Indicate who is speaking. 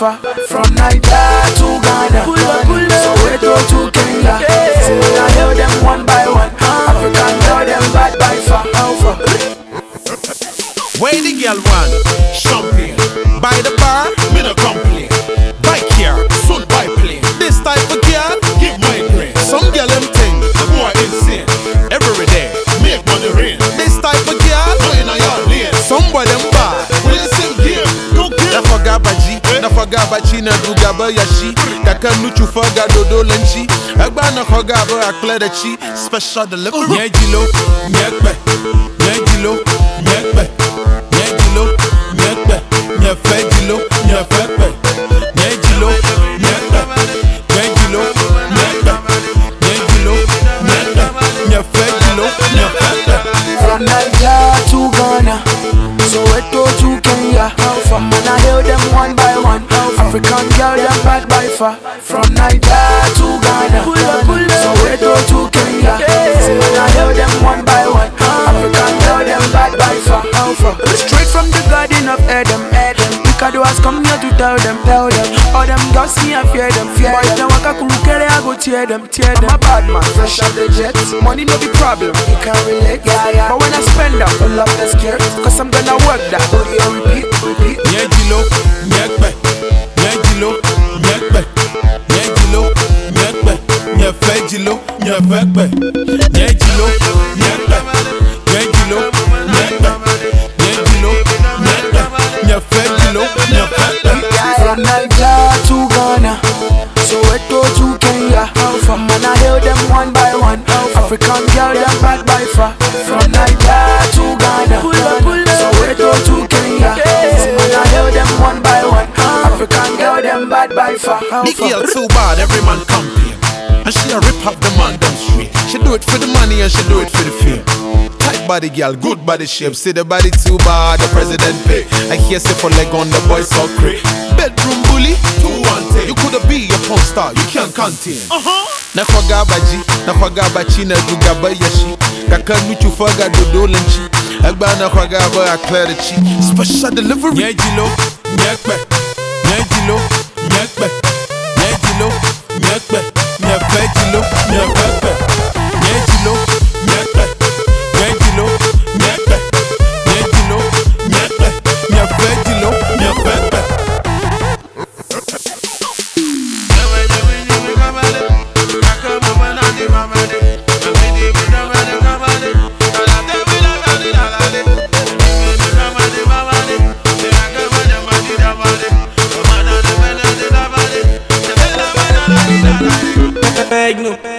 Speaker 1: far. From Nigeria to Ghana, Soweto to Kenya. Man I hail them one by one. African girl them bad by far.
Speaker 2: Where the girl want? Champagne. Baji, eh? na faga bachi na duga ba yashi. Kaka nuchu faga dodo lenchi. Agba na faga ba akle de chi. Special delivery.
Speaker 3: Nyejilo, nyekpe, nyejilo, nyekpe,
Speaker 1: African girl them bad by far. From Nigeria to Ghana, Soweto to Kenya. From man I hail them one by one. African girl them bad by far. Straight from the Garden of Eden. Ricardo has come here to tell them, tell them. All them girls see and fear them, fear them. Now waka kurukere, I go tear them, tear them. I'm a bad man, fresh out the jet. Money no be problem, you can't relate, yeah, yeah. But when I spend that, I love the scared. Cause I'm gonna work that. Booty on repeat, repeat.
Speaker 3: Nyejilo, nyekpe, nyejilo, nyekpe, nyejilo, nyekpe, nyefejilo, nyefekpe, nyejilo, nyekpe, nyejilo, nyekpe, nyejilo, nyekpe, nyefejilo, nyefekpe.
Speaker 1: From Nigeria to Ghana, Soweto to Kenya. From man I hail them one by one. African girl them bad by far. From Nigeria to Ghana, Soweto to Kenya. From man I hail them one by one. African girl them bad by far.
Speaker 2: The girl too bad, every man complain. And she a rip up the man them straight. She do it for the money and she do it for the fame. Tight body girl, good body shape. See the body too bad, the president pay. I hear say for leg on the boy so great. Bedroom bully, two one take. You coulda be a porn star, you can't contain. Uh huh. Na kwaga baji, na kwaga bachi na yashi. Kaka nuchu faga dodo lenchi. Agba na kwaga ba a clear the chi. Special delivery.
Speaker 3: Nyejilo, nyekpe, nyejilo, miakpe, miakilo, miakpe, miakpe kilo, miakpe. I know.